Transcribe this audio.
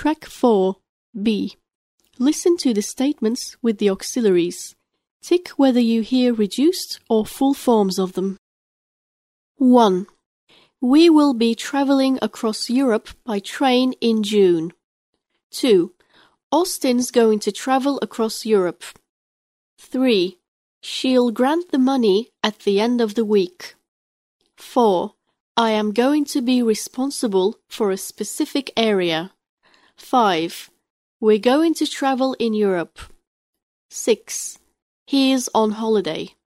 Track 4. B. Listen to the statements with the auxiliaries. Tick whether you hear reduced or full forms of them. 1. We will be traveling across Europe by train in June. 2. Austin's going to travel across Europe. 3. She'll grant the money at the end of the week. 4. I am going to be responsible for a specific area. 5. We're going to travel in Europe. 6. He is on holiday.